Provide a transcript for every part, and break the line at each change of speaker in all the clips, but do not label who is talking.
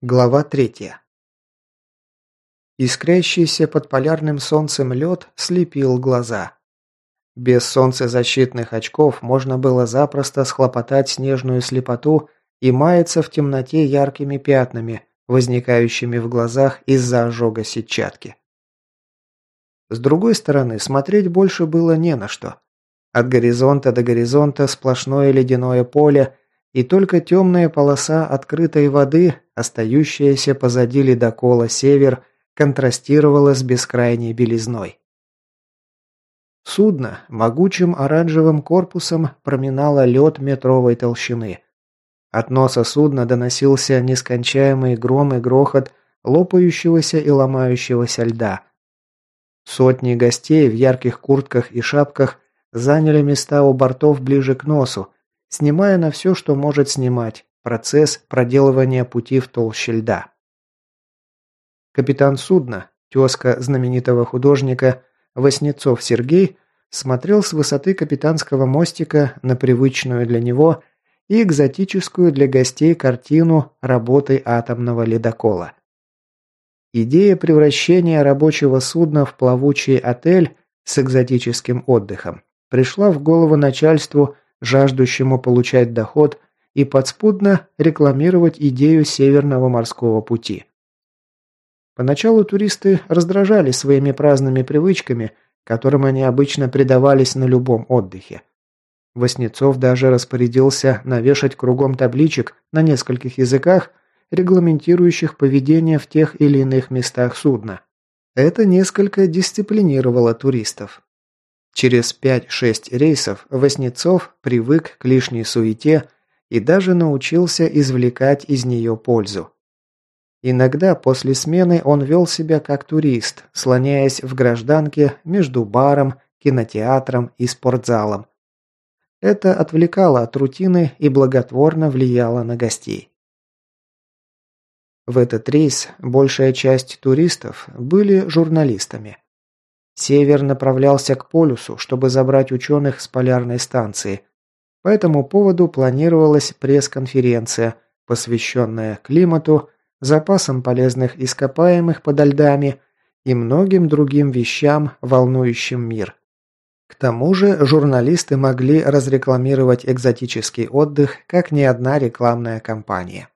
Глава третья. Искрящийся под полярным солнцем лед слепил глаза. Без солнцезащитных очков можно было запросто схлопотать снежную слепоту и маяться в темноте яркими пятнами, возникающими в глазах из-за ожога сетчатки. С другой стороны, смотреть больше было не на что. От горизонта до горизонта сплошное ледяное поле – и только темная полоса открытой воды, остающаяся позади ледокола «Север», контрастировала с бескрайней белизной. Судно могучим оранжевым корпусом проминало лед метровой толщины. От носа судна доносился нескончаемый гром и грохот лопающегося и ломающегося льда. Сотни гостей в ярких куртках и шапках заняли места у бортов ближе к носу, снимая на все, что может снимать, процесс проделывания пути в толще льда. Капитан судна, тезка знаменитого художника Воснецов Сергей, смотрел с высоты капитанского мостика на привычную для него и экзотическую для гостей картину работы атомного ледокола. Идея превращения рабочего судна в плавучий отель с экзотическим отдыхом пришла в голову начальству жаждущему получать доход и подспудно рекламировать идею Северного морского пути. Поначалу туристы раздражали своими праздными привычками, которым они обычно предавались на любом отдыхе. Воснецов даже распорядился навешать кругом табличек на нескольких языках, регламентирующих поведение в тех или иных местах судна. Это несколько дисциплинировало туристов. Через 5-6 рейсов Воснецов привык к лишней суете и даже научился извлекать из нее пользу. Иногда после смены он вел себя как турист, слоняясь в гражданке между баром, кинотеатром и спортзалом. Это отвлекало от рутины и благотворно влияло на гостей. В этот рейс большая часть туристов были журналистами. Север направлялся к полюсу, чтобы забрать ученых с полярной станции. По этому поводу планировалась пресс-конференция, посвященная климату, запасам полезных ископаемых подо льдами и многим другим вещам, волнующим мир. К тому же журналисты могли разрекламировать экзотический отдых, как ни одна рекламная кампания.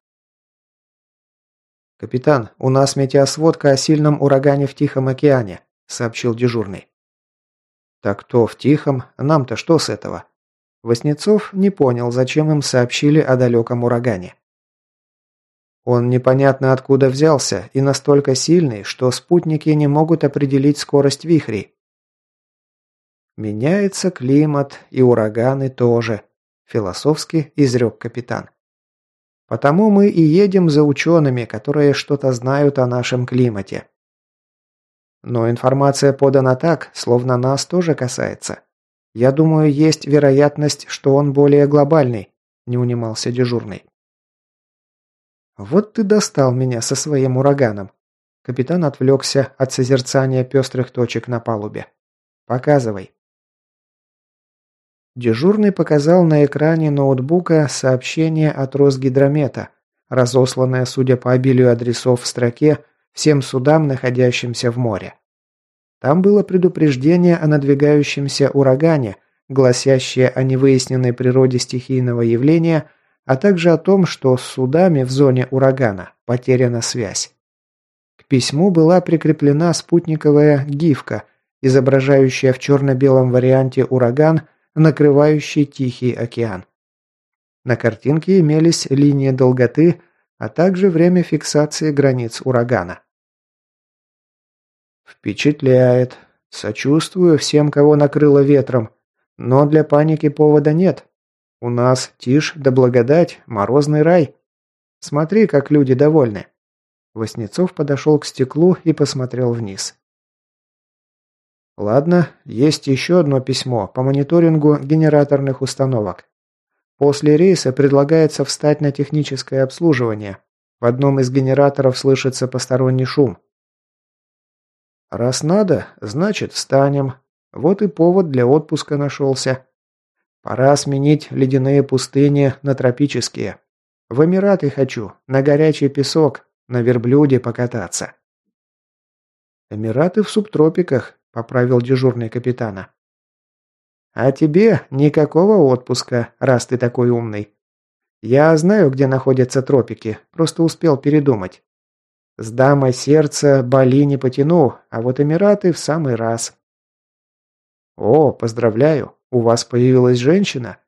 «Капитан, у нас метеосводка о сильном урагане в Тихом океане», сообщил дежурный. «Так кто в Тихом? Нам-то что с этого?» Воснецов не понял, зачем им сообщили о далеком урагане. Он непонятно откуда взялся и настолько сильный, что спутники не могут определить скорость вихрей. «Меняется климат, и ураганы тоже», – философски изрек капитан. «Потому мы и едем за учеными, которые что-то знают о нашем климате. Но информация подана так, словно нас тоже касается. Я думаю, есть вероятность, что он более глобальный», – не унимался дежурный. «Вот ты достал меня со своим ураганом». Капитан отвлекся от созерцания пестрых точек на палубе. «Показывай». Дежурный показал на экране ноутбука сообщение от Росгидромета, разосланное, судя по обилию адресов в строке, всем судам, находящимся в море. Там было предупреждение о надвигающемся урагане, гласящее о невыясненной природе стихийного явления, а также о том, что с судами в зоне урагана потеряна связь. К письму была прикреплена спутниковая гифка, изображающая в черно-белом варианте ураган, накрывающий Тихий океан. На картинке имелись линии долготы – а также время фиксации границ урагана. Впечатляет. Сочувствую всем, кого накрыло ветром. Но для паники повода нет. У нас тишь да благодать, морозный рай. Смотри, как люди довольны. Воснецов подошел к стеклу и посмотрел вниз. Ладно, есть еще одно письмо по мониторингу генераторных установок. После рейса предлагается встать на техническое обслуживание. В одном из генераторов слышится посторонний шум. Раз надо, значит встанем. Вот и повод для отпуска нашелся. Пора сменить ледяные пустыни на тропические. В Эмираты хочу, на горячий песок, На верблюде покататься». «Эмираты в субтропиках», – поправил дежурный капитана. «А тебе никакого отпуска, раз ты такой умный. Я знаю, где находятся тропики, просто успел передумать. С дамой сердца Бали не потяну, а вот Эмираты в самый раз». «О, поздравляю, у вас появилась женщина?»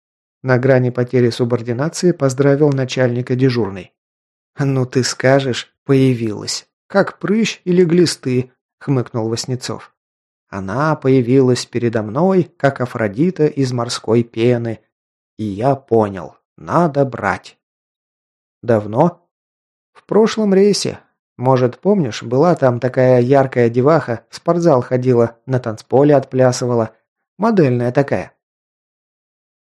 На грани потери субординации поздравил начальника дежурный. «Ну ты скажешь, появилась. Как прыщ или глисты», — хмыкнул Васнецов. Она появилась передо мной, как Афродита из морской пены. И я понял, надо брать. Давно? В прошлом рейсе. Может, помнишь, была там такая яркая деваха, в спортзал ходила, на танцполе отплясывала. Модельная такая.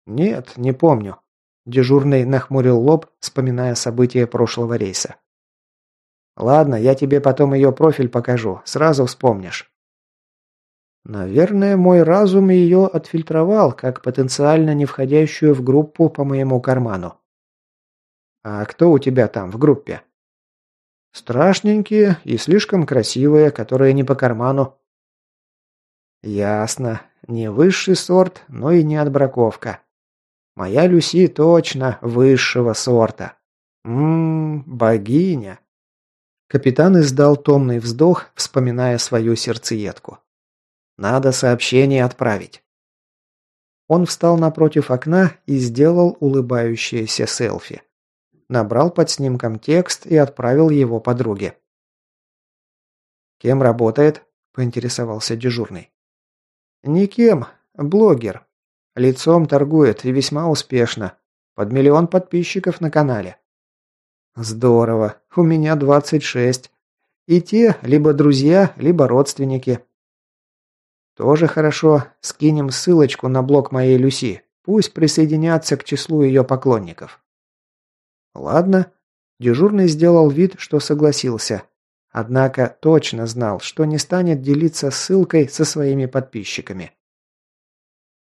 «Нет, не помню». Дежурный нахмурил лоб, вспоминая события прошлого рейса. «Ладно, я тебе потом ее профиль покажу, сразу вспомнишь». Наверное, мой разум ее отфильтровал, как потенциально не входящую в группу по моему карману. «А кто у тебя там в группе?» «Страшненькие и слишком красивые, которые не по карману». «Ясно. Не высший сорт, но и не отбраковка. Моя Люси точно высшего сорта. Ммм, богиня. Капитан издал томный вздох, вспоминая свою сердцеедку. Надо сообщение отправить. Он встал напротив окна и сделал улыбающееся селфи. Набрал под снимком текст и отправил его подруге. «Кем работает?» – поинтересовался дежурный. «Никем. Блогер. Лицом торгует и весьма успешно. Под миллион подписчиков на канале. Здорово. У меня 26. И те либо друзья, либо родственники. Тоже хорошо. Скинем ссылочку на блог моей Люси. Пусть присоединятся к числу ее поклонников. Ладно. Дежурный сделал вид, что согласился. Однако точно знал, что не станет делиться ссылкой со своими подписчиками.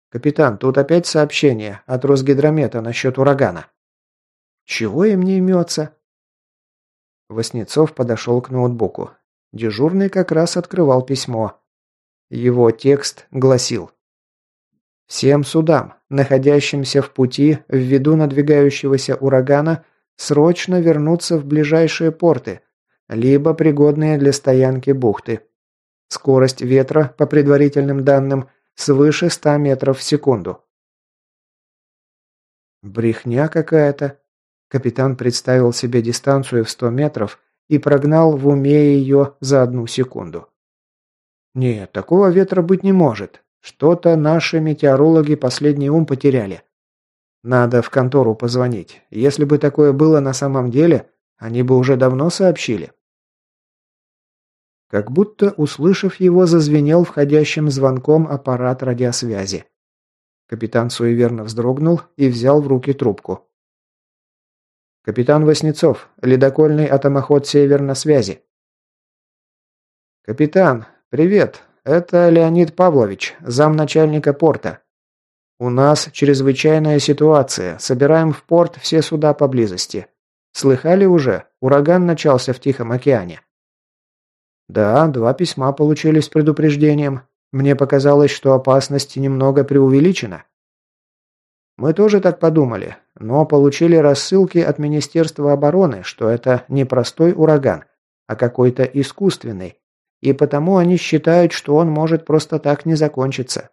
«Капитан, тут опять сообщение от Росгидромета насчет урагана». «Чего им не имется?» Воснецов подошел к ноутбуку. Дежурный как раз открывал письмо. Его текст гласил «Всем судам, находящимся в пути ввиду надвигающегося урагана, срочно вернуться в ближайшие порты, либо пригодные для стоянки бухты. Скорость ветра, по предварительным данным, свыше 100 метров в секунду. Брехня какая-то. Капитан представил себе дистанцию в 100 метров и прогнал в уме ее за одну секунду. Нет, такого ветра быть не может. Что-то наши метеорологи последний ум потеряли. Надо в контору позвонить. Если бы такое было на самом деле, они бы уже давно сообщили. Как будто, услышав его, зазвенел входящим звонком аппарат радиосвязи. Капитан суеверно вздрогнул и взял в руки трубку. «Капитан Васнецов, ледокольный атомоход «Север» на связи». «Капитан, привет. Это Леонид Павлович, замначальника порта. У нас чрезвычайная ситуация. Собираем в порт все суда поблизости. Слыхали уже? Ураган начался в Тихом океане». Да, два письма получили с предупреждением. Мне показалось, что опасность немного преувеличена. Мы тоже так подумали, но получили рассылки от Министерства обороны, что это не простой ураган, а какой-то искусственный, и потому они считают, что он может просто так не закончиться.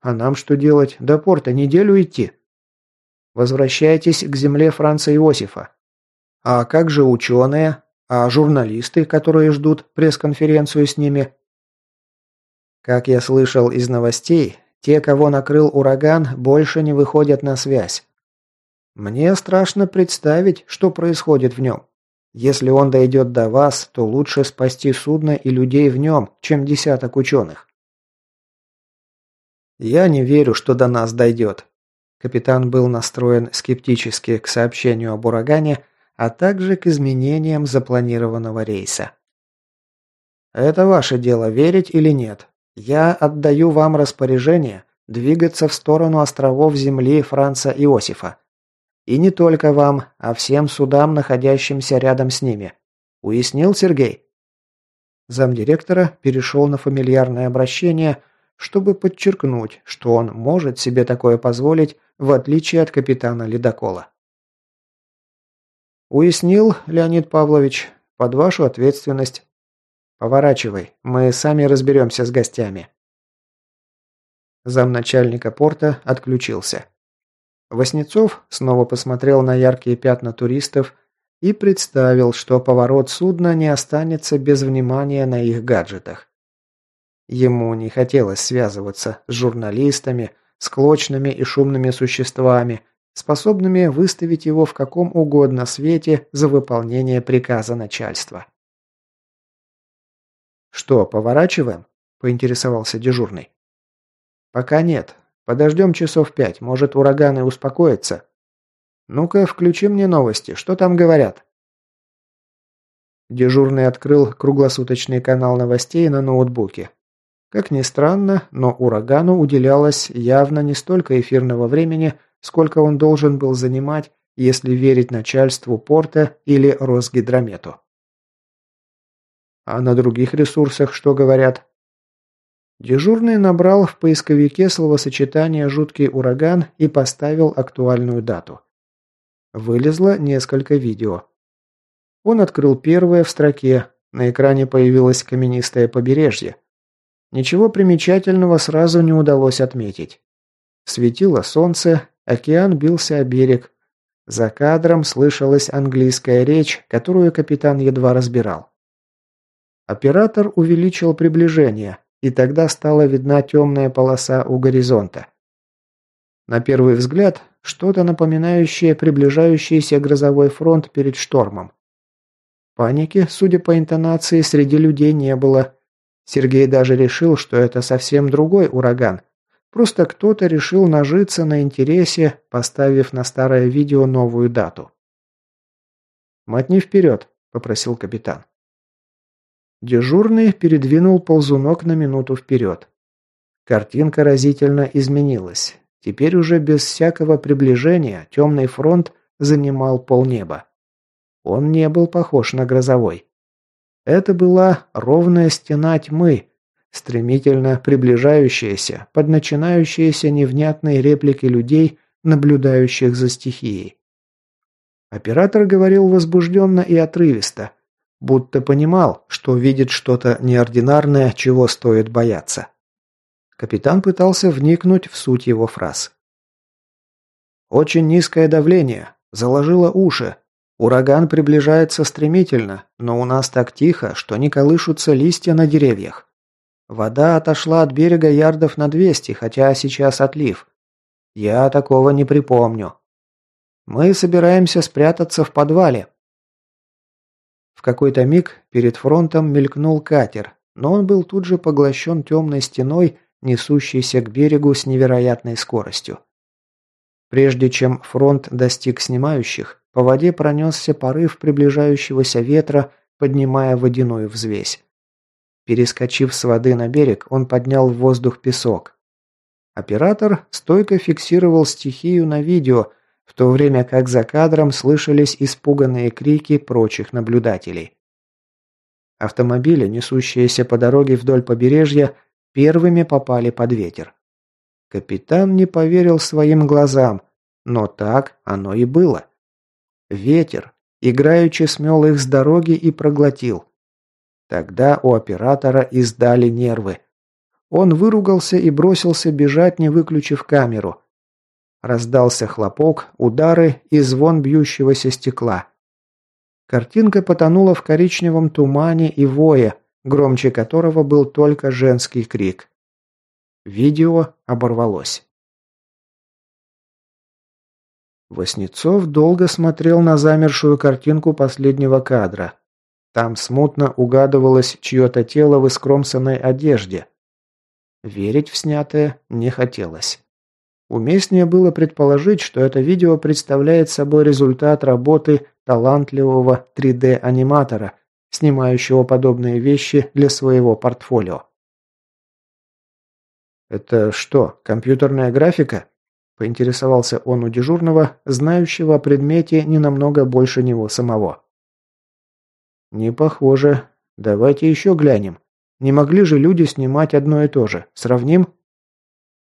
А нам что делать? До порта неделю идти. Возвращайтесь к земле Франца Иосифа. А как же ученые? А журналисты, которые ждут пресс-конференцию с ними? Как я слышал из новостей, те, кого накрыл ураган, больше не выходят на связь. Мне страшно представить, что происходит в нем. Если он дойдет до вас, то лучше спасти судно и людей в нем, чем десяток ученых. Я не верю, что до нас дойдет. Капитан был настроен скептически к сообщению об урагане, а также к изменениям запланированного рейса. Это ваше дело, верить или нет. Я отдаю вам распоряжение двигаться в сторону островов земли Франца Иосифа. И не только вам, а всем судам, находящимся рядом с ними. Уяснил, Сергей?» Замдиректора перешел на фамильярное обращение, чтобы подчеркнуть, что он может себе такое позволить, в отличие от капитана ледокола. «Уяснил, Леонид Павлович, под вашу ответственность. Поворачивай, мы сами разберемся с гостями». Замначальника порта отключился. Воснецов снова посмотрел на яркие пятна туристов и представил, что поворот судна не останется без внимания на их гаджетах. Ему не хотелось связываться с журналистами, склочными и шумными существами, способными выставить его в каком угодно свете за выполнение приказа начальства. «Что, поворачиваем?» – поинтересовался дежурный. «Пока нет. Подождем часов пять, может, ураганы успокоятся. Ну-ка, включи мне новости, что там говорят?» Дежурный открыл круглосуточный канал новостей на ноутбуке. Как ни странно, но урагану уделялось явно не столько эфирного времени, сколько он должен был занимать, если верить начальству порта или Росгидромету. А на других ресурсах что говорят? Дежурный набрал в поисковике словосочетание «жуткий ураган» и поставил актуальную дату. Вылезло несколько видео. Он открыл первое в строке. На экране появилось каменистое побережье. Ничего примечательного сразу не удалось отметить. Светило солнце, океан бился о берег. За кадром слышалась английская речь, которую капитан едва разбирал. Оператор увеличил приближение, и тогда стала видна темная полоса у горизонта. На первый взгляд, что-то напоминающее приближающийся грозовой фронт перед штормом. Паники, судя по интонации, среди людей не было. Сергей даже решил, что это совсем другой ураган. Просто кто-то решил нажиться на интересе, поставив на старое видео новую дату. «Мотни вперед», – попросил капитан. Дежурный передвинул ползунок на минуту вперед. Картинка разительно изменилась. Теперь уже без всякого приближения темный фронт занимал полнеба. Он не был похож на грозовой. Это была ровная стена тьмы, стремительно приближающаяся под начинающиеся невнятные реплики людей, наблюдающих за стихией. Оператор говорил возбужденно и отрывисто – будто понимал, что видит что-то неординарное, чего стоит бояться. Капитан пытался вникнуть в суть его фраз. «Очень низкое давление. Заложило уши. Ураган приближается стремительно, но у нас так тихо, что не колышутся листья на деревьях. Вода отошла от берега ярдов на 200, хотя сейчас отлив. Я такого не припомню. Мы собираемся спрятаться в подвале, какой-то миг перед фронтом мелькнул катер, но он был тут же поглощен темной стеной, несущейся к берегу с невероятной скоростью. Прежде чем фронт достиг снимающих, по воде пронесся порыв приближающегося ветра, поднимая водяную взвесь. Перескочив с воды на берег, он поднял в воздух песок. Оператор стойко фиксировал стихию на видео – в то время как за кадром слышались испуганные крики прочих наблюдателей. Автомобили, несущиеся по дороге вдоль побережья, первыми попали под ветер. Капитан не поверил своим глазам, но так оно и было. Ветер, играючи смел их с дороги и проглотил. Тогда у оператора издали нервы. Он выругался и бросился бежать, не выключив камеру. Раздался хлопок, удары и звон бьющегося стекла. Картинка потонула в коричневом тумане и вое, громче которого был только женский крик. Видео оборвалось. Воснецов долго смотрел на замершую картинку последнего кадра. Там смутно угадывалось чье-то тело в искромсанной одежде. Верить в снятое не хотелось. Уместнее было предположить, что это видео представляет собой результат работы талантливого 3D-аниматора, снимающего подобные вещи для своего портфолио. «Это что, компьютерная графика?» – поинтересовался он у дежурного, знающего о предмете не намного больше него самого. «Не похоже. Давайте еще глянем. Не могли же люди снимать одно и то же. Сравним?»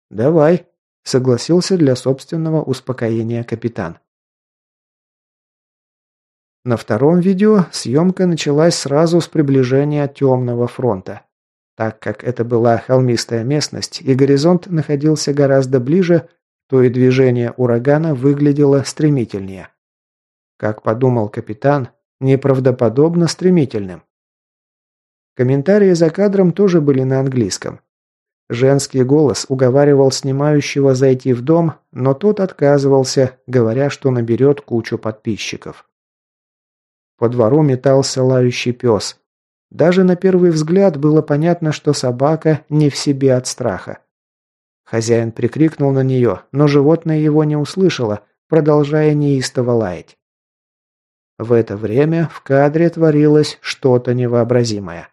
«Давай», — согласился для собственного успокоения капитан. На втором видео съемка началась сразу с приближения темного фронта. Так как это была холмистая местность и горизонт находился гораздо ближе, то и движение урагана выглядело стремительнее. Как подумал капитан, неправдоподобно стремительным. Комментарии за кадром тоже были на английском. Женский голос уговаривал снимающего зайти в дом, но тот отказывался, говоря, что наберет кучу подписчиков. По двору метался лающий пес. Даже на первый взгляд было понятно, что собака не в себе от страха. Хозяин прикрикнул на нее, но животное его не услышало, продолжая неистово лаять. В это время в кадре творилось что-то невообразимое.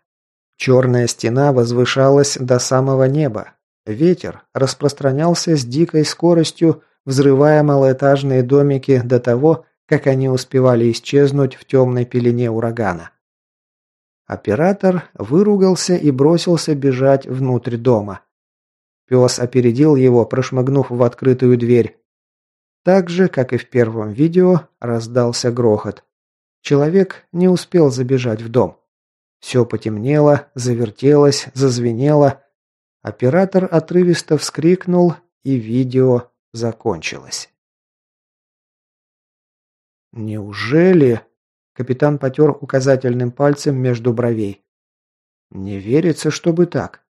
Черная стена возвышалась до самого неба. Ветер распространялся с дикой скоростью, взрывая малоэтажные домики до того, как они успевали исчезнуть в темной пелене урагана. Оператор выругался и бросился бежать внутрь дома. Пес опередил его, прошмыгнув в открытую дверь. Так же, как и в первом видео, раздался грохот. Человек не успел забежать в дом. Все потемнело, завертелось, зазвенело. Оператор отрывисто вскрикнул, и видео закончилось. «Неужели?» Капитан потер указательным пальцем между бровей. «Не верится, чтобы так.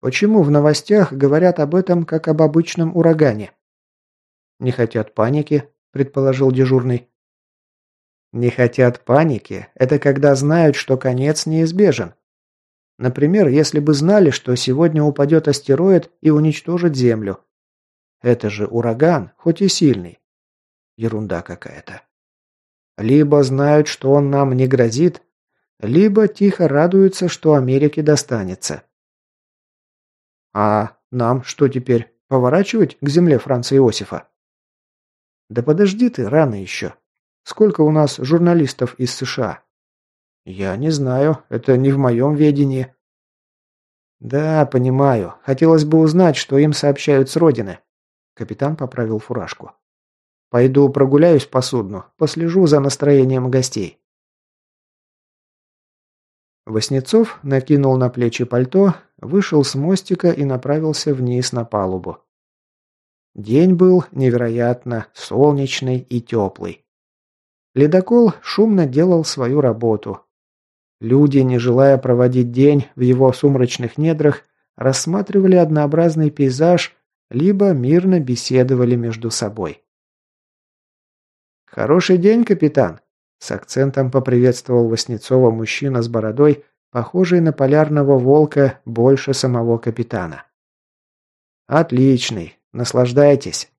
Почему в новостях говорят об этом, как об обычном урагане?» «Не хотят паники», – предположил дежурный. «Не хотят паники – это когда знают, что конец неизбежен. Например, если бы знали, что сегодня упадет астероид и уничтожит Землю. Это же ураган, хоть и сильный. Ерунда какая-то. Либо знают, что он нам не грозит, либо тихо радуются, что Америке достанется. А нам что теперь, поворачивать к земле Франца Иосифа? Да подожди ты, рано еще. Сколько у нас журналистов из США? Я не знаю, это не в моем ведении. Да, понимаю. Хотелось бы узнать, что им сообщают с родины. Капитан поправил фуражку. Пойду прогуляюсь по судну, послежу за настроением гостей. Воснецов накинул на плечи пальто, вышел с мостика и направился вниз на палубу. День был невероятно солнечный и теплый. Ледокол шумно делал свою работу. Люди, не желая проводить день в его сумрачных недрах, рассматривали однообразный пейзаж, либо мирно беседовали между собой. «Хороший день, капитан!» С акцентом поприветствовал Васнецова мужчина с бородой, похожий на полярного волка больше самого капитана. «Отличный! Наслаждайтесь!»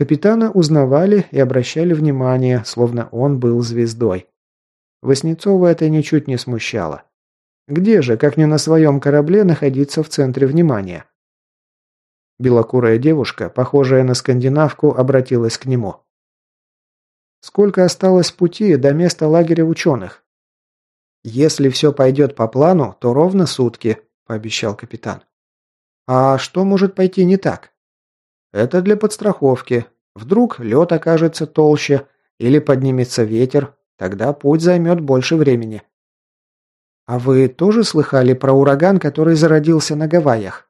Капитана узнавали и обращали внимание, словно он был звездой. Васнецова это ничуть не смущало. Где же, как не на своем корабле, находиться в центре внимания? Белокурая девушка, похожая на скандинавку, обратилась к нему. Сколько осталось пути до места лагеря ученых? Если все пойдет по плану, то ровно сутки, пообещал капитан. А что может пойти не так? Это для подстраховки. Вдруг лед окажется толще или поднимется ветер, тогда путь займет больше времени. А вы тоже слыхали про ураган, который зародился на Гавайях?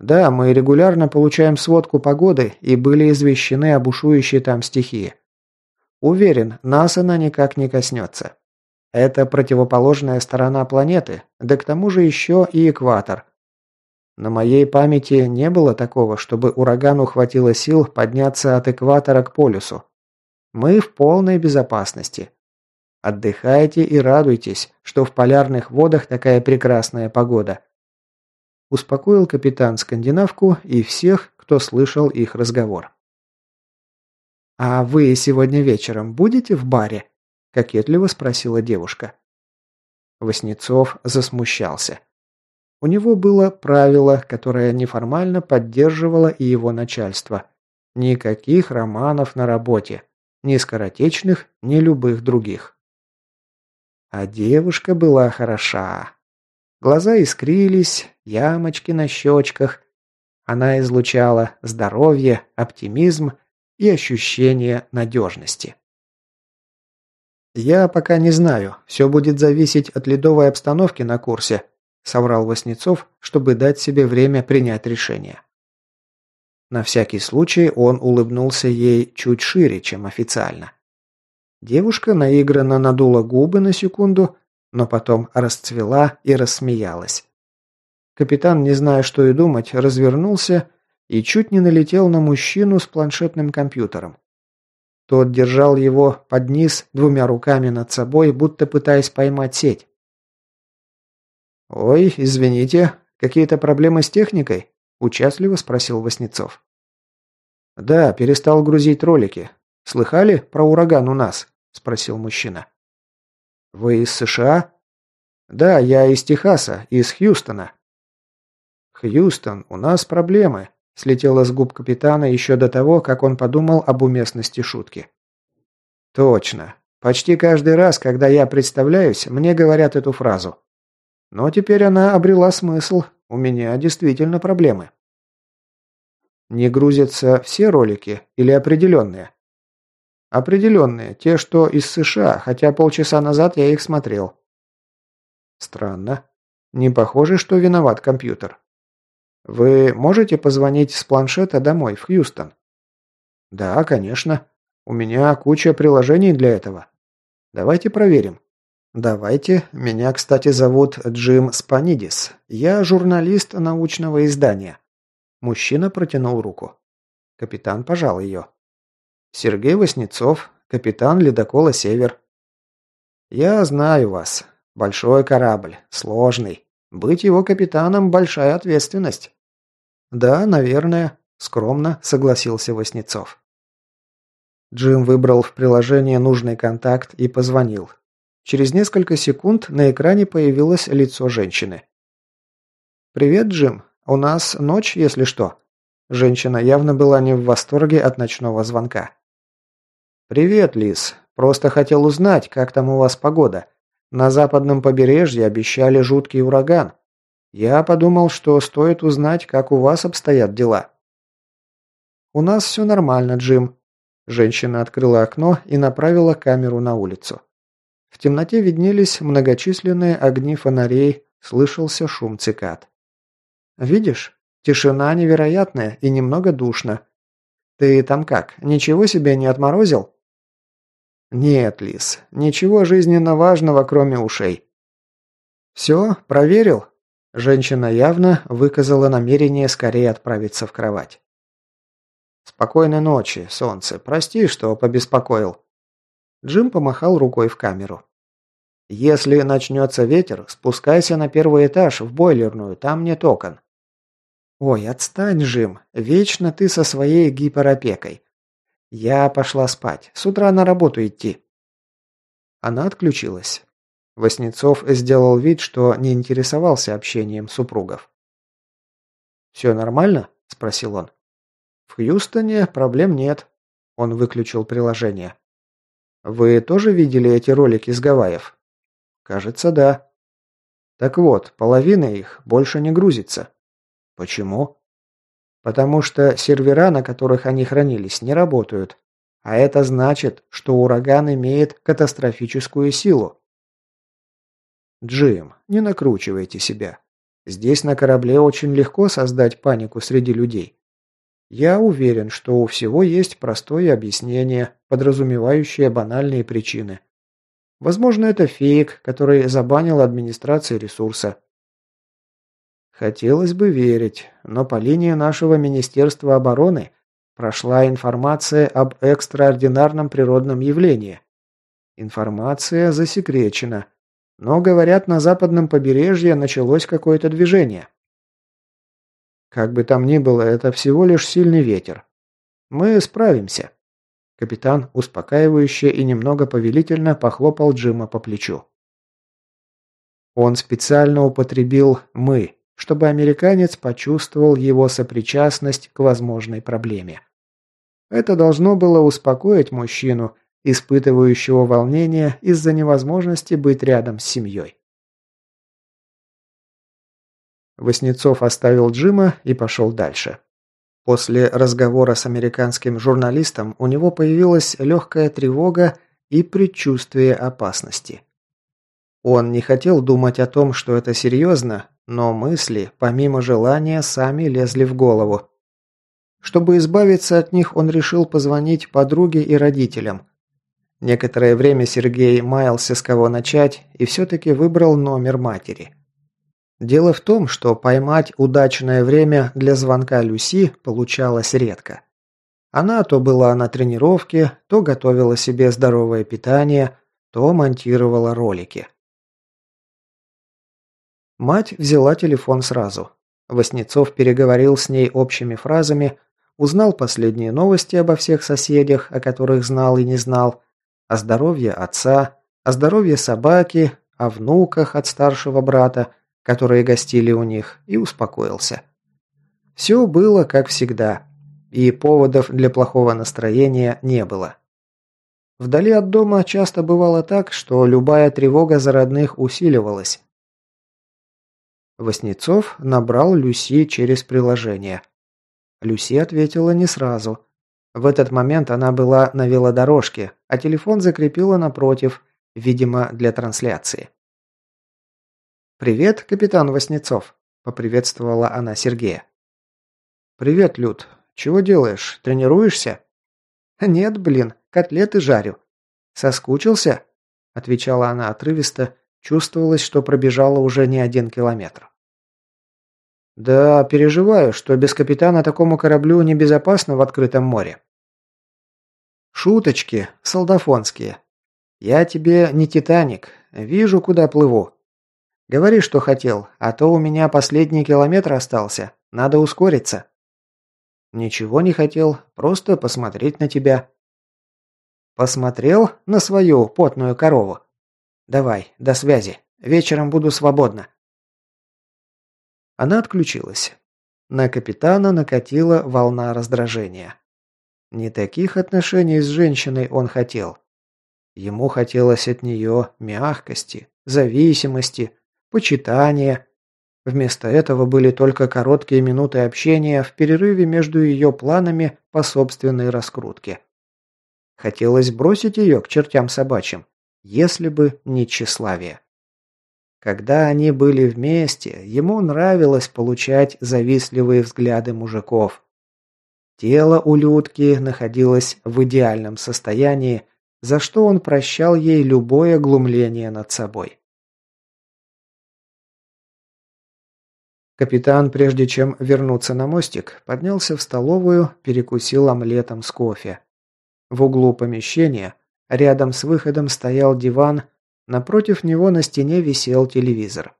Да, мы регулярно получаем сводку погоды и были извещены о бушующей там стихии. Уверен, нас она никак не коснется. Это противоположная сторона планеты, да к тому же еще и экватор. На моей памяти не было такого, чтобы урагану хватило сил подняться от экватора к полюсу. Мы в полной безопасности. Отдыхайте и радуйтесь, что в полярных водах такая прекрасная погода. Успокоил капитан скандинавку и всех, кто слышал их разговор. «А вы сегодня вечером будете в баре?» – кокетливо спросила девушка. Воснецов засмущался. У него было правило, которое неформально поддерживало и его начальство. Никаких романов на работе. Ни скоротечных, ни любых других. А девушка была хороша. Глаза искрились, ямочки на щечках. Она излучала здоровье, оптимизм и ощущение надежности. «Я пока не знаю. Все будет зависеть от ледовой обстановки на курсе», – соврал Васнецов, чтобы дать себе время принять решение. На всякий случай он улыбнулся ей чуть шире, чем официально. Девушка наигранно надула губы на секунду, но потом расцвела и рассмеялась. Капитан, не зная, что и думать, развернулся и чуть не налетел на мужчину с планшетным компьютером. Тот держал его под низ двумя руками над собой, будто пытаясь поймать сеть. «Ой, извините, какие-то проблемы с техникой?» – участливо спросил Васнецов. «Да, перестал грузить ролики. Слыхали про ураган у нас?» – спросил мужчина. «Вы из США?» «Да, я из Техаса, из Хьюстона». «Хьюстон, у нас проблемы», – слетело с губ капитана еще до того, как он подумал об уместности шутки. «Точно. Почти каждый раз, когда я представляюсь, мне говорят эту фразу. Но теперь она обрела смысл. У меня действительно проблемы». «Не грузятся все ролики или определенные?» Определенные, те, что из США, хотя полчаса назад я их смотрел. Странно. Не похоже, что виноват компьютер. Вы можете позвонить с планшета домой, в Хьюстон? Да, конечно. У меня куча приложений для этого. Давайте проверим. Давайте. Меня, кстати, зовут Джим Спанидис. Я журналист научного издания. Мужчина протянул руку. Капитан пожал ее. Сергей Васнецов, капитан ледокола «Север». «Я знаю вас. Большой корабль, сложный. Быть его капитаном – большая ответственность». «Да, наверное», – скромно согласился Васнецов. Джим выбрал в приложении нужный контакт и позвонил. Через несколько секунд на экране появилось лицо женщины. «Привет, Джим. У нас ночь, если что». Женщина явно была не в восторге от ночного звонка. «Привет, Лис. Просто хотел узнать, как там у вас погода. На западном побережье обещали жуткий ураган. Я подумал, что стоит узнать, как у вас обстоят дела». «У нас все нормально, Джим». Женщина открыла окно и направила камеру на улицу. В темноте виднелись многочисленные огни фонарей, слышался шум цикад. «Видишь? Тишина невероятная и немного душно. Ты там как, ничего себе не отморозил?» «Нет, Лис, ничего жизненно важного, кроме ушей». «Все, проверил?» Женщина явно выказала намерение скорее отправиться в кровать. «Спокойной ночи, солнце. Прости, что побеспокоил». Джим помахал рукой в камеру. «Если начнется ветер, спускайся на первый этаж, в бойлерную, там нет окон». «Ой, отстань, Джим. Вечно ты со своей гиперопекой. «Я пошла спать. С утра на работу идти». Она отключилась. Воснецов сделал вид, что не интересовался общением супругов. «Все нормально?» – спросил он. «В Хьюстоне проблем нет». Он выключил приложение. «Вы тоже видели эти ролики с Гавайев?» «Кажется, да». «Так вот, половина их больше не грузится». «Почему?» Потому что сервера, на которых они хранились, не работают. А это значит, что ураган имеет катастрофическую силу. Джим, не накручивайте себя. Здесь на корабле очень легко создать панику среди людей. Я уверен, что у всего есть простое объяснение, подразумевающее банальные причины. Возможно, это фейк, который забанил администрация ресурса. Хотелось бы верить, но по линии нашего Министерства обороны прошла информация об экстраординарном природном явлении. Информация засекречена, но, говорят, на западном побережье началось какое-то движение. Как бы там ни было, это всего лишь сильный ветер. Мы справимся. Капитан успокаивающе и немного повелительно похлопал Джима по плечу. Он специально употребил «мы», чтобы американец почувствовал его сопричастность к возможной проблеме. Это должно было успокоить мужчину испытывающего волнение из-за невозможности быть рядом с семьей. Воснецов оставил Джима и пошел дальше. После разговора с американским журналистом у него появилась легкая тревога и предчувствие опасности. Он не хотел думать о том, что это серьезно, но мысли, помимо желания, сами лезли в голову. Чтобы избавиться от них, он решил позвонить подруге и родителям. Некоторое время Сергей маялся, с кого начать, и все-таки выбрал номер матери. Дело в том, что поймать удачное время для звонка Люси получалось редко. Она то была на тренировке, то готовила себе здоровое питание, то монтировала ролики. Мать взяла телефон сразу. Воснецов переговорил с ней общими фразами, узнал последние новости обо всех соседях, о которых знал и не знал, о здоровье отца, о здоровье собаки, о внуках от старшего брата, которые гостили у них, и успокоился. Все было как всегда, и поводов для плохого настроения не было. Вдали от дома часто бывало так, что любая тревога за родных усиливалась. Воснецов набрал Люси через приложение. Люси ответила не сразу. В этот момент она была на велодорожке, а телефон закрепила напротив, видимо, для трансляции. «Привет, капитан Васнецов», – поприветствовала она Сергея. «Привет, Люд. Чего делаешь? Тренируешься?» «Нет, блин, котлеты жарю». «Соскучился?» – отвечала она отрывисто, чувствовалось, что пробежала уже не один километр. «Да, переживаю, что без капитана такому кораблю небезопасно в открытом море». «Шуточки, солдафонские. Я тебе не Титаник. Вижу, куда плыву. Говори, что хотел, а то у меня последний километр остался. Надо ускориться». «Ничего не хотел, просто посмотреть на тебя». «Посмотрел на свою потную корову? Давай, до связи. Вечером буду свободна». Она отключилась. На капитана накатила волна раздражения. Не таких отношений с женщиной он хотел. Ему хотелось от нее мягкости, зависимости, почитание. Вместо этого были только короткие минуты общения в перерыве между ее планами по собственной раскрутке. Хотелось бросить ее к чертям собачьим, если бы не тщеславие. Когда они были вместе, ему нравилось получать завистливые взгляды мужиков. Тело у Людки находилось в идеальном состоянии, за что он прощал ей любое глумление над собой. Капитан, прежде чем вернуться на мостик, поднялся в столовую, перекусил омлетом с кофе. В углу помещения, рядом с выходом стоял диван, напротив него на стене висел телевизор.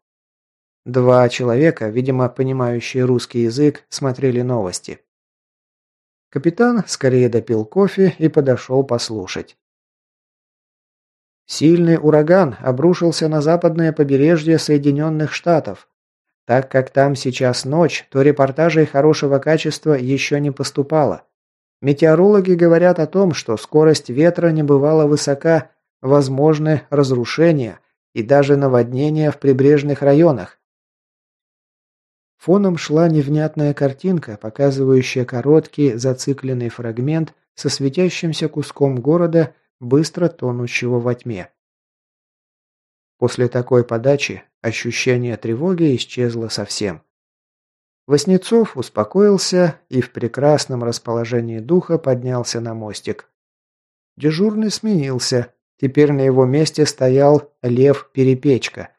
Два человека, видимо, понимающие русский язык, смотрели новости. Капитан скорее допил кофе и подошел послушать. Сильный ураган обрушился на западное побережье Соединенных Штатов, так как там сейчас ночь, то репортажей хорошего качества еще не поступало. Метеорологи говорят о том, что скорость ветра не бывала высока, возможны разрушения и даже наводнения в прибрежных районах. Фоном шла невнятная картинка, показывающая короткий зацикленный фрагмент со светящимся куском города, быстро тонущего во тьме. После такой подачи ощущение тревоги исчезло совсем. Воснецов успокоился и в прекрасном расположении духа поднялся на мостик. Дежурный сменился. Теперь на его месте стоял Лев Перепечка,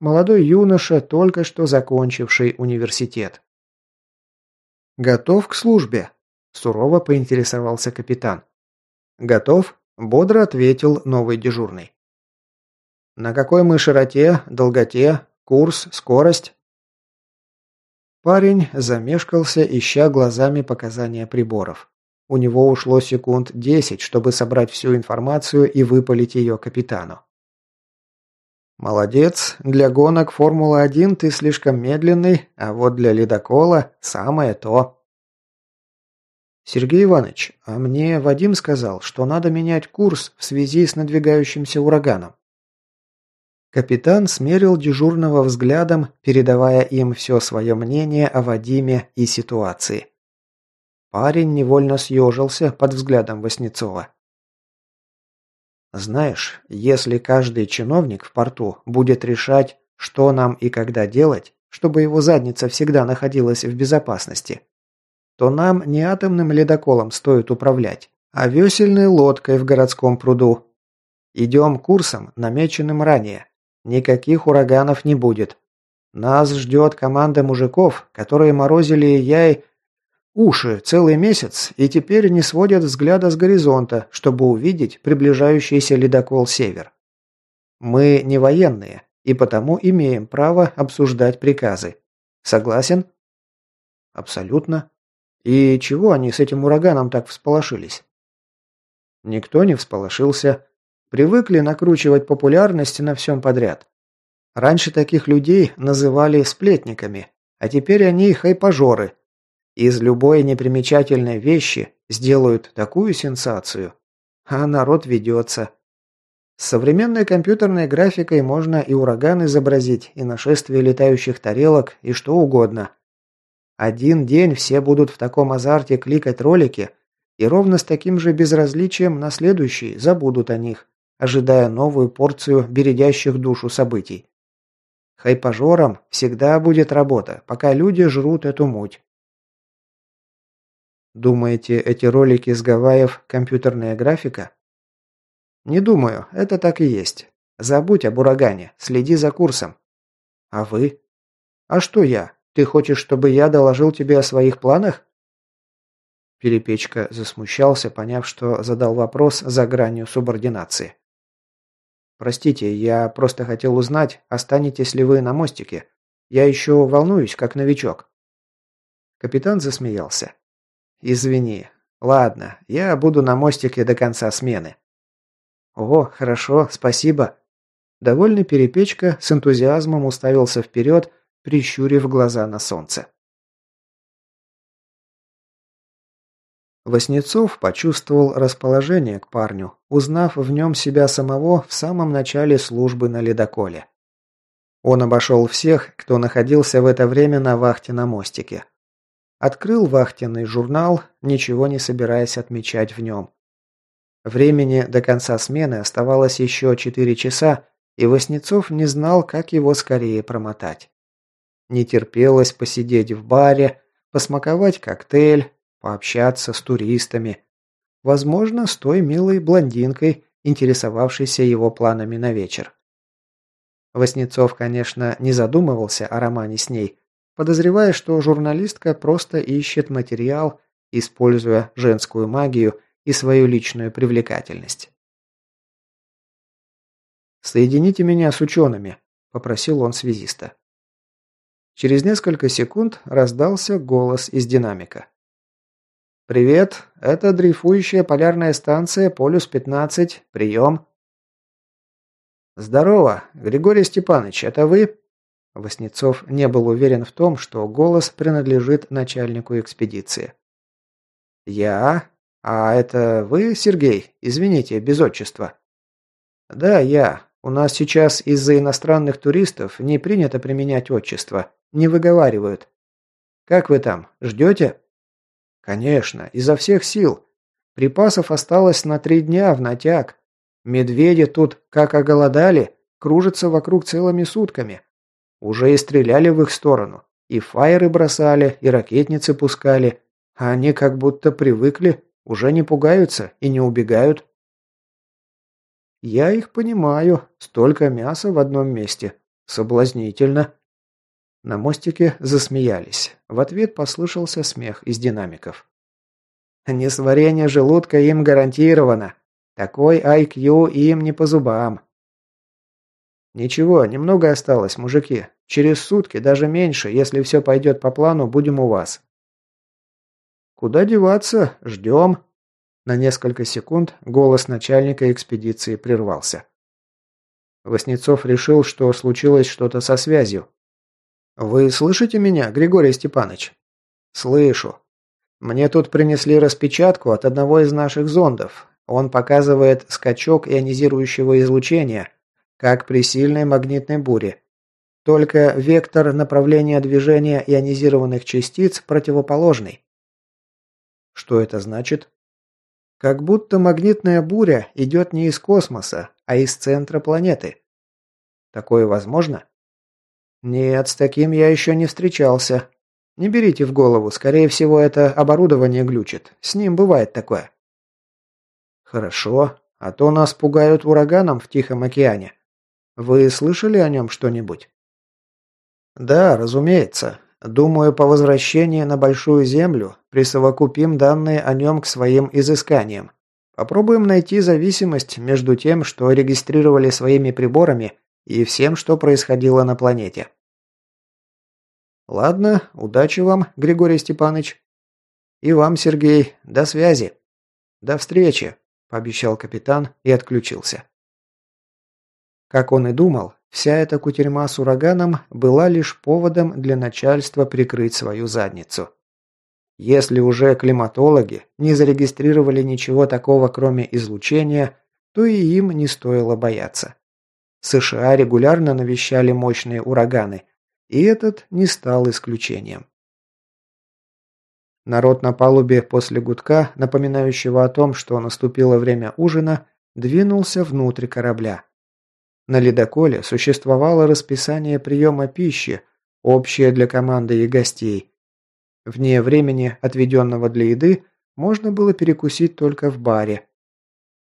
молодой юноша, только что закончивший университет. «Готов к службе?» – сурово поинтересовался капитан. «Готов?» – бодро ответил новый дежурный. На какой мы широте, долготе, курс, скорость? Парень замешкался, ища глазами показания приборов. У него ушло секунд десять, чтобы собрать всю информацию и выпалить ее капитану. «Молодец, для гонок Формулы-1 ты слишком медленный, а вот для ледокола самое то». «Сергей Иванович, а мне Вадим сказал, что надо менять курс в связи с надвигающимся ураганом». Капитан смерил дежурного взглядом, передавая им все свое мнение о Вадиме и ситуации. Парень невольно съежился под взглядом Васнецова. «Знаешь, если каждый чиновник в порту будет решать, что нам и когда делать, чтобы его задница всегда находилась в безопасности, то нам не атомным ледоколом стоит управлять, а весельной лодкой в городском пруду. Идем курсом, намеченным ранее. Никаких ураганов не будет. Нас ждет команда мужиков, которые морозили яй уши целый месяц и теперь не сводят взгляда с горизонта, чтобы увидеть приближающийся ледокол «Север». Мы не военные, и потому имеем право обсуждать приказы. Согласен? Абсолютно. И чего они с этим ураганом так всполошились? Никто не всполошился. Привыкли накручивать популярность на всем подряд. Раньше таких людей называли сплетниками, а теперь они хайпажоры. Из любой непримечательной вещи сделают такую сенсацию. А народ ведется. С современной компьютерной графикой можно и ураган изобразить, и нашествие летающих тарелок, и что угодно. Один день все будут в таком азарте кликать ролики, и ровно с таким же безразличием на следующий забудут о них, ожидая новую порцию бередящих душу событий. Хайпажорам всегда будет работа, пока люди жрут эту муть. Думаете, эти ролики с Гавайев компьютерная графика? Не думаю, это так и есть. Забудь об урагане, следи за курсом. А вы? А что я? Ты хочешь, чтобы я доложил тебе о своих планах?» Перепечка засмущался, поняв, что задал вопрос за гранью субординации. «Простите, я просто хотел узнать, останетесь ли вы на мостике. Я еще волнуюсь, как новичок». Капитан засмеялся. «Извини. Ладно, я буду на мостике до конца смены». «О, хорошо, спасибо». Довольный Перепечка с энтузиазмом уставился вперед, прищурив глаза на солнце. Воснецов почувствовал расположение к парню, узнав в нем себя самого в самом начале службы на ледоколе. Он обошел всех, кто находился в это время на вахте на мостике. Открыл вахтенный журнал, ничего не собираясь отмечать в нем. Времени до конца смены оставалось еще четыре часа, и Воснецов не знал, как его скорее промотать. Не терпелось посидеть в баре, посмаковать коктейль, пообщаться с туристами. Возможно, с той милой блондинкой, интересовавшейся его планами на вечер. Воснецов, конечно, не задумывался о романе с ней, подозревая, что журналистка просто ищет материал, используя женскую магию и свою личную привлекательность. «Соедините меня с учеными», – попросил он связиста. Через несколько секунд раздался голос из динамика. «Привет, это дрейфующая полярная станция Полюс-15. Прием». «Здорово, Григорий Степанович, это вы?» Воснецов не был уверен в том, что голос принадлежит начальнику экспедиции. «Я? А это вы, Сергей? Извините, без отчества». «Да, я. У нас сейчас из-за иностранных туристов не принято применять отчество. Не выговаривают. Как вы там? Ждете? Конечно, изо всех сил. Припасов осталось на три дня в натяг. Медведи тут, как оголодали, кружатся вокруг целыми сутками. Уже и стреляли в их сторону. И фаеры бросали, и ракетницы пускали. А они как будто привыкли, уже не пугаются и не убегают. Я их понимаю. Столько мяса в одном месте. Соблазнительно. На мостике засмеялись. В ответ послышался смех из динамиков. «Несварение желудка им гарантировано. Такой IQ им не по зубам». «Ничего, немного осталось, мужики. Через сутки, даже меньше, если все пойдет по плану, будем у вас». «Куда деваться? Ждем». На несколько секунд голос начальника экспедиции прервался. Воснецов решил, что случилось что-то со связью, «Вы слышите меня, Григорий Степанович?» «Слышу. Мне тут принесли распечатку от одного из наших зондов. Он показывает скачок ионизирующего излучения, как при сильной магнитной буре. Только вектор направления движения ионизированных частиц противоположный. Что это значит? Как будто магнитная буря идет не из космоса, а из центра планеты. Такое возможно? Нет, с таким я еще не встречался. Не берите в голову, скорее всего, это оборудование глючит. С ним бывает такое. Хорошо, а то нас пугают ураганом в Тихом океане. Вы слышали о нем что-нибудь? Да, разумеется. Думаю, по возвращении на Большую Землю присовокупим данные о нем к своим изысканиям. Попробуем найти зависимость между тем, что регистрировали своими приборами, и всем, что происходило на планете. Ладно, удачи вам, Григорий Степанович. И вам, Сергей, до связи. До встречи, пообещал капитан и отключился. Как он и думал, вся эта кутерьма с ураганом была лишь поводом для начальства прикрыть свою задницу. Если уже климатологи не зарегистрировали ничего такого, кроме излучения, то и им не стоило бояться. США регулярно навещали мощные ураганы, и этот не стал исключением. Народ на палубе после гудка, напоминающего о том, что наступило время ужина, двинулся внутрь корабля. На ледоколе существовало расписание приема пищи, общее для команды и гостей. Вне времени, отведенного для еды, можно было перекусить только в баре.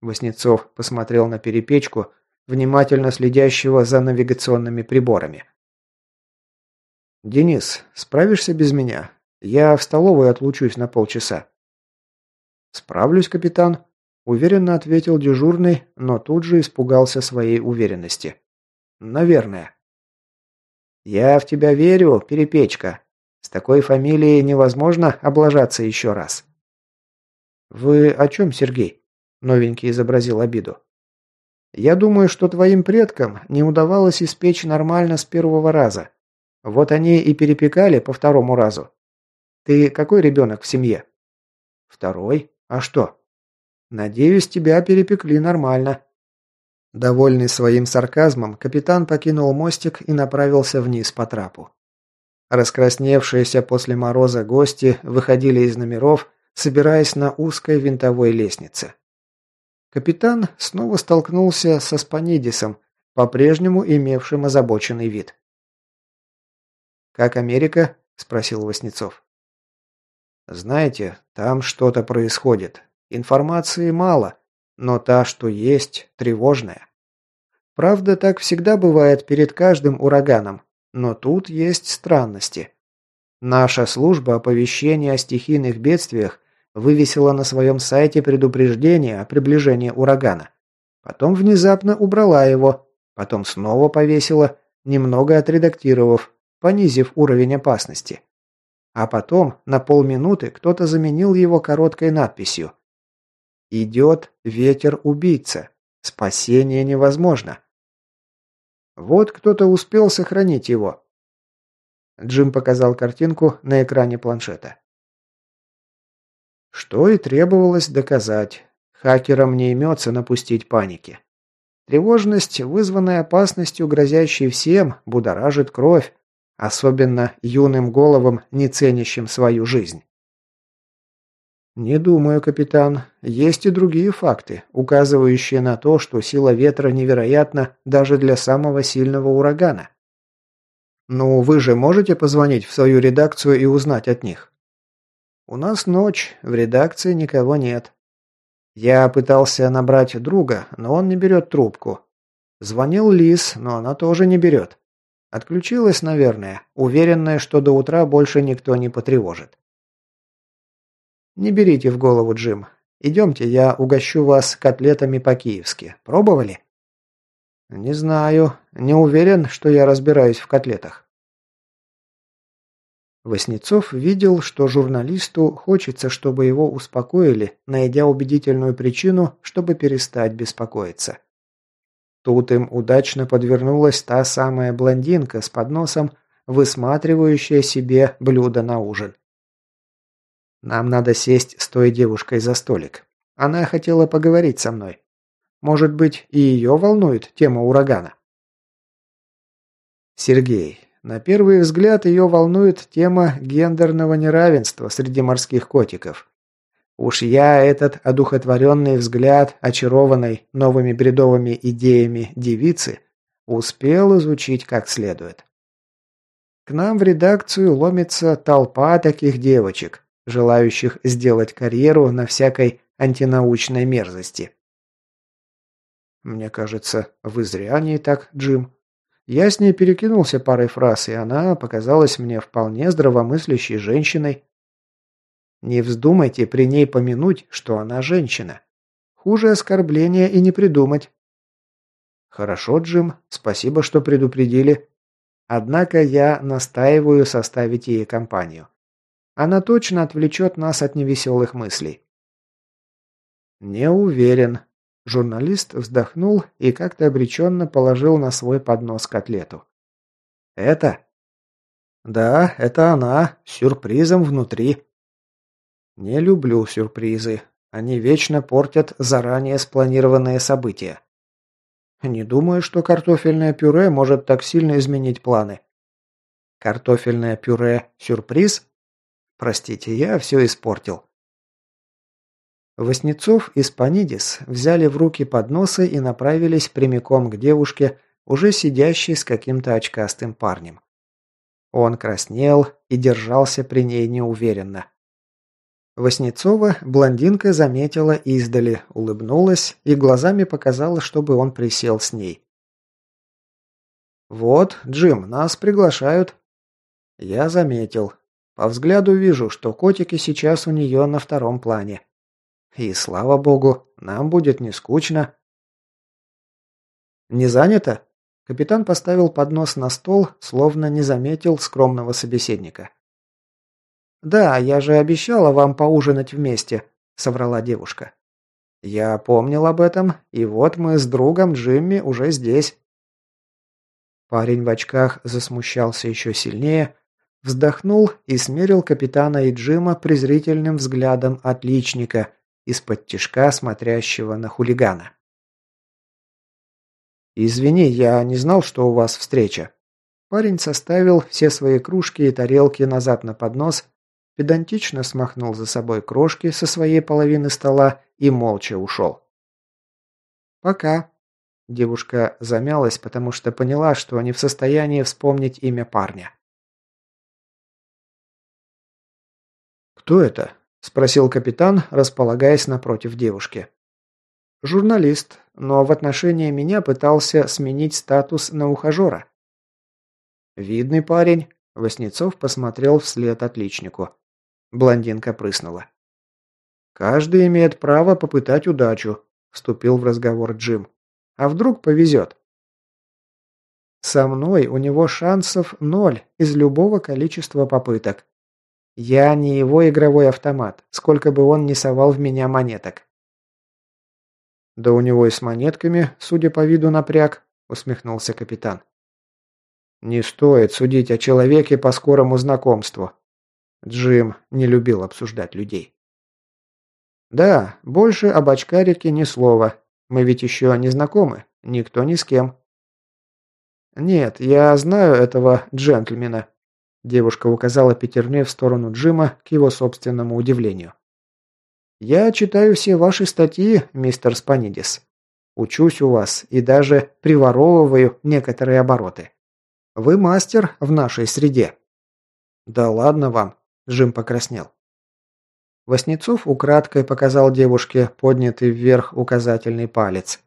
Васнецов посмотрел на перепечку, внимательно следящего за навигационными приборами. «Денис, справишься без меня? Я в столовую отлучусь на полчаса». «Справлюсь, капитан», Уверенно ответил дежурный, но тут же испугался своей уверенности. «Наверное». «Я в тебя верю, перепечка. С такой фамилией невозможно облажаться еще раз». «Вы о чем, Сергей?» Новенький изобразил обиду. «Я думаю, что твоим предкам не удавалось испечь нормально с первого раза. Вот они и перепекали по второму разу. Ты какой ребенок в семье?» «Второй? А что?» Надеюсь, тебя перепекли нормально». Довольный своим сарказмом, капитан покинул мостик и направился вниз по трапу. Раскрасневшиеся после мороза гости выходили из номеров, собираясь на узкой винтовой лестнице. Капитан снова столкнулся со Спанидисом, по-прежнему имевшим озабоченный вид. «Как Америка?» – спросил Васнецов. «Знаете, там что-то происходит. Информации мало, но та, что есть, тревожная. Правда, так всегда бывает перед каждым ураганом, но тут есть странности. Наша служба оповещения о стихийных бедствиях вывесила на своем сайте предупреждение о приближении урагана. Потом внезапно убрала его, потом снова повесила, немного отредактировав, понизив уровень опасности. А потом на полминуты кто-то заменил его короткой надписью Идет ветер-убийца. Спасение невозможно. Вот кто-то успел сохранить его. Джим показал картинку на экране планшета. Что и требовалось доказать. Хакерам не имется напустить паники. Тревожность, вызванная опасностью, грозящей всем, будоражит кровь, особенно юным головам, не ценящим свою жизнь. «Не думаю, капитан. Есть и другие факты, указывающие на то, что сила ветра невероятна даже для самого сильного урагана. Ну, вы же можете позвонить в свою редакцию и узнать от них?» «У нас ночь, в редакции никого нет. Я пытался набрать друга, но он не берет трубку. Звонил Лис, но она тоже не берет. Отключилась, наверное, уверенная, что до утра больше никто не потревожит. Не берите в голову, Джим. Идемте, я угощу вас котлетами по-киевски. Пробовали? Не знаю. Не уверен, что я разбираюсь в котлетах. Васнецов видел, что журналисту хочется, чтобы его успокоили, найдя убедительную причину, чтобы перестать беспокоиться. Тут им удачно подвернулась та самая блондинка с подносом, высматривающая себе блюдо на ужин. Нам надо сесть с той девушкой за столик. Она хотела поговорить со мной. Может быть, и ее волнует тема урагана?» «Сергей, на первый взгляд ее волнует тема гендерного неравенства среди морских котиков. Уж я этот одухотворенный взгляд очарованной новыми бредовыми идеями девицы успел изучить как следует. К нам в редакцию ломится толпа таких девочек, желающих сделать карьеру на всякой антинаучной мерзости. Мне кажется, вы зря о ней так, Джим. Я с ней перекинулся парой фраз, и она показалась мне вполне здравомыслящей женщиной. Не вздумайте при ней помянуть, что она женщина. Хуже оскорбления и не придумать. Хорошо, Джим, спасибо, что предупредили. Однако я настаиваю составить ей компанию. Она точно отвлечет нас от невеселых мыслей. Не уверен. Журналист вздохнул и как-то обреченно положил на свой поднос котлету. Это? Да, это она, сюрпризом внутри. Не люблю сюрпризы. Они вечно портят заранее спланированные события. Не думаю, что картофельное пюре может так сильно изменить планы. Картофельное пюре – сюрприз? Простите, я все испортил. Воснецов и Спанидис взяли в руки подносы и направились прямиком к девушке, уже сидящей с каким-то очкастым парнем. Он краснел и держался при ней неуверенно. Воснецова блондинка заметила издали, улыбнулась и глазами показала, чтобы он присел с ней. «Вот, Джим, нас приглашают». Я заметил. По взгляду вижу, что котики сейчас у нее на втором плане. И слава богу, нам будет не скучно. «Не занято?» Капитан поставил поднос на стол, словно не заметил скромного собеседника. «Да, я же обещала вам поужинать вместе», – соврала девушка. «Я помнил об этом, и вот мы с другом Джимми уже здесь». Парень в очках засмущался еще сильнее, вздохнул и смерил капитана и Джима презрительным взглядом отличника, из-под тишка смотрящего на хулигана. «Извини, я не знал, что у вас встреча». Парень составил все свои кружки и тарелки назад на поднос педантично смахнул за собой крошки со своей половины стола и молча ушел. «Пока». Девушка замялась, потому что поняла, что не в состоянии вспомнить имя парня. «Кто это?» – спросил капитан, располагаясь напротив девушки. «Журналист, но в отношении меня пытался сменить статус на ухажера». «Видный парень», – Васнецов посмотрел вслед отличнику. Блондинка прыснула. «Каждый имеет право попытать удачу», – вступил в разговор Джим. «А вдруг повезет?» «Со мной у него шансов ноль из любого количества попыток. Я не его игровой автомат, сколько бы он ни совал в меня монеток». «Да у него и с монетками, судя по виду, напряг», – усмехнулся капитан. «Не стоит судить о человеке по скорому знакомству», Джим не любил обсуждать людей. «Да, больше об очкарике ни слова. Мы ведь еще не знакомы. Никто ни с кем». «Нет, я знаю этого джентльмена», – девушка указала пятерней в сторону Джима к его собственному удивлению. «Я читаю все ваши статьи, мистер Спанидис. Учусь у вас и даже приворовываю некоторые обороты. Вы мастер в нашей среде». «Да ладно вам. Джим покраснел. Воснецов украдкой показал девушке поднятый вверх указательный палец.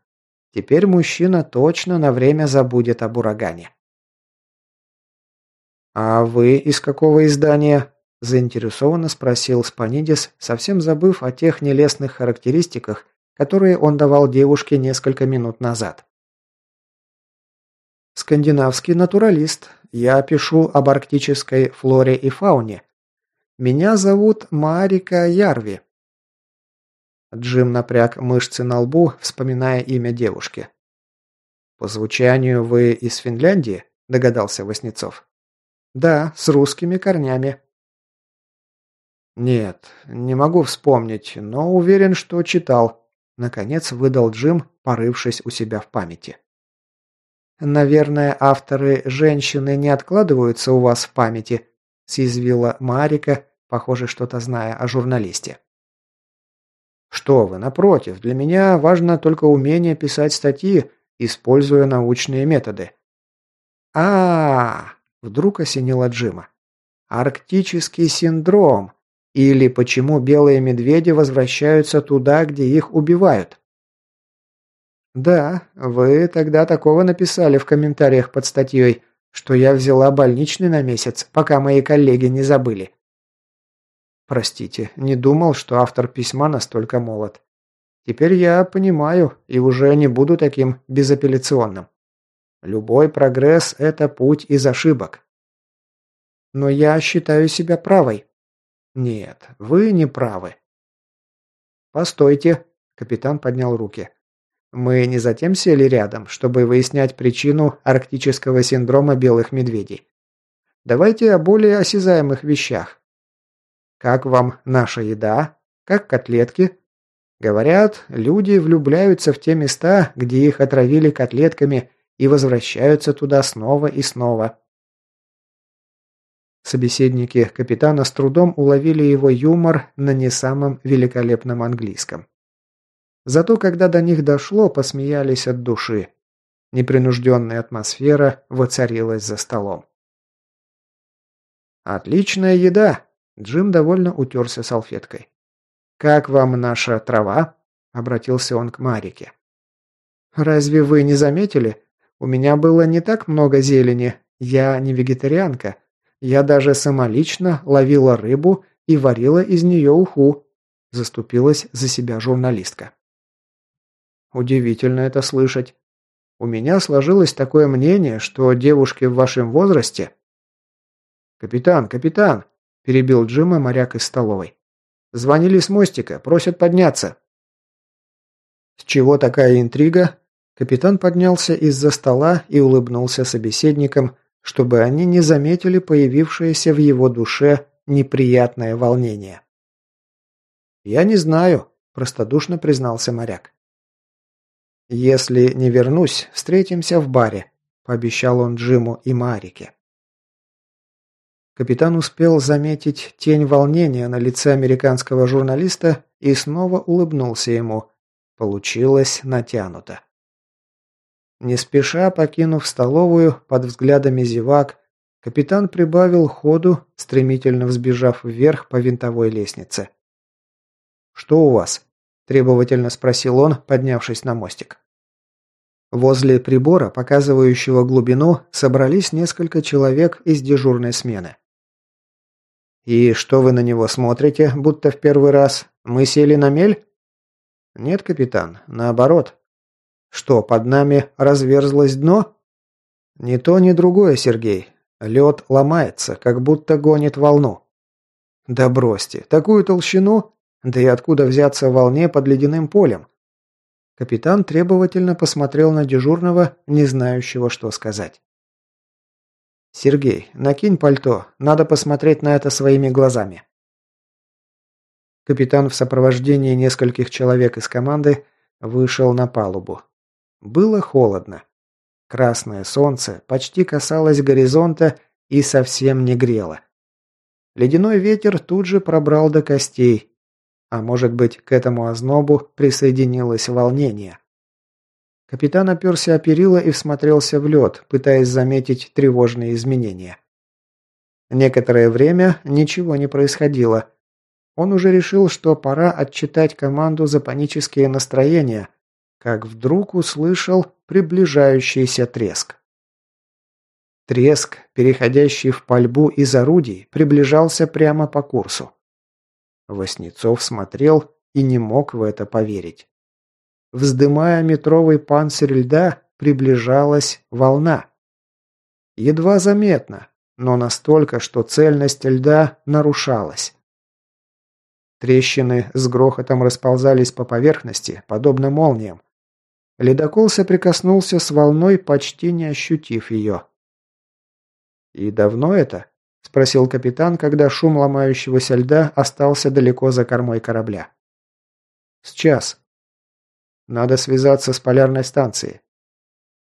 Теперь мужчина точно на время забудет об урагане. «А вы из какого издания?» – заинтересованно спросил Спанидис, совсем забыв о тех нелестных характеристиках, которые он давал девушке несколько минут назад. «Скандинавский натуралист. Я пишу об арктической флоре и фауне, меня зовут Марика Ярви». Джим напряг мышцы на лбу, вспоминая имя девушки. «По звучанию вы из Финляндии?» – догадался Васнецов. «Да, с русскими корнями». «Нет, не могу вспомнить, но уверен, что читал», – наконец выдал Джим, порывшись у себя в памяти. «Наверное, авторы «Женщины» не откладываются у вас в памяти», – съязвила Марика, похоже, что-то зная о журналисте. «Что вы, напротив, для меня важно только умение писать статьи, используя научные методы». А, -а, -а, вдруг осенило Джима. «Арктический синдром. Или почему белые медведи возвращаются туда, где их убивают?» «Да, вы тогда такого написали в комментариях под статьей, что я взяла больничный на месяц, пока мои коллеги не забыли». «Простите, не думал, что автор письма настолько молод. Теперь я понимаю и уже не буду таким безапелляционным. Любой прогресс – это путь из ошибок». «Но я считаю себя правой». «Нет, вы не правы». «Постойте», – капитан поднял руки. Мы не затем сели рядом, чтобы выяснять причину арктического синдрома белых медведей. Давайте о более осязаемых вещах. Как вам наша еда? Как котлетки? Говорят, люди влюбляются в те места, где их отравили котлетками, и возвращаются туда снова и снова. Собеседники капитана с трудом уловили его юмор на не самом великолепном английском. Зато когда до них дошло, посмеялись от души. Непринужденная атмосфера воцарилась за столом. «Отличная еда!» Джим довольно утерся салфеткой. «Как вам наша трава?» – обратился он к Марике. «Разве вы не заметили? У меня было не так много зелени. Я не вегетарианка. Я даже самолично ловила рыбу и варила из нее уху», – заступилась за себя журналистка. Удивительно это слышать. У меня сложилось такое мнение, что девушки в вашем возрасте... «Капитан, капитан!» – перебил Джима моряк из столовой. «Звонили с мостика, просят подняться». «С чего такая интрига?» Капитан поднялся из-за стола и улыбнулся собеседникам, чтобы они не заметили появившееся в его душе неприятное волнение. «Я не знаю», – простодушно признался моряк. «Если не вернусь, встретимся в баре», – пообещал он Джиму и Марике. Капитан успел заметить тень волнения на лице американского журналиста и снова улыбнулся ему. Получилось натянуто. Не спеша покинув столовую под взглядами зевак, капитан прибавил ходу, стремительно взбежав вверх по винтовой лестнице. «Что у вас?» – требовательно спросил он, поднявшись на мостик. Возле прибора, показывающего глубину, собрались несколько человек из дежурной смены. «И что вы на него смотрите, будто в первый раз? Мы сели на мель?» «Нет, капитан, наоборот». «Что, под нами разверзлось дно?» «Ни то, ни другое, Сергей. Лед ломается, как будто гонит волну». «Да бросьте, такую толщину? Да и откуда взяться волне под ледяным полем? Капитан требовательно посмотрел на дежурного, не знающего, что сказать. «Сергей, накинь пальто, надо посмотреть на это своими глазами». Капитан в сопровождении нескольких человек из команды вышел на палубу. Было холодно. Красное солнце почти касалось горизонта и совсем не грело. Ледяной ветер тут же пробрал до костей, а может быть, к этому ознобу присоединилось волнение. Капитан оперся о перила и всмотрелся в лед, пытаясь заметить тревожные изменения. Некоторое время ничего не происходило. Он уже решил, что пора отчитать команду за панические настроения, как вдруг услышал приближающийся треск. Треск, переходящий в пальбу из орудий, приближался прямо по курсу. Воснецов смотрел и не мог в это поверить. Вздымая метровый панцирь льда, приближалась волна. Едва заметно, но настолько, что цельность льда нарушалась. Трещины с грохотом расползались по поверхности, подобно молниям. Ледокол соприкоснулся с волной, почти не ощутив ее. «И давно это?» спросил капитан, когда шум ломающегося льда остался далеко за кормой корабля. «С час. Надо связаться с полярной станцией.